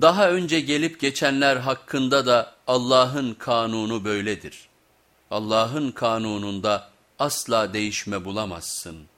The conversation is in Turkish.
Daha önce gelip geçenler hakkında da Allah'ın kanunu böyledir. Allah'ın kanununda asla değişme bulamazsın.''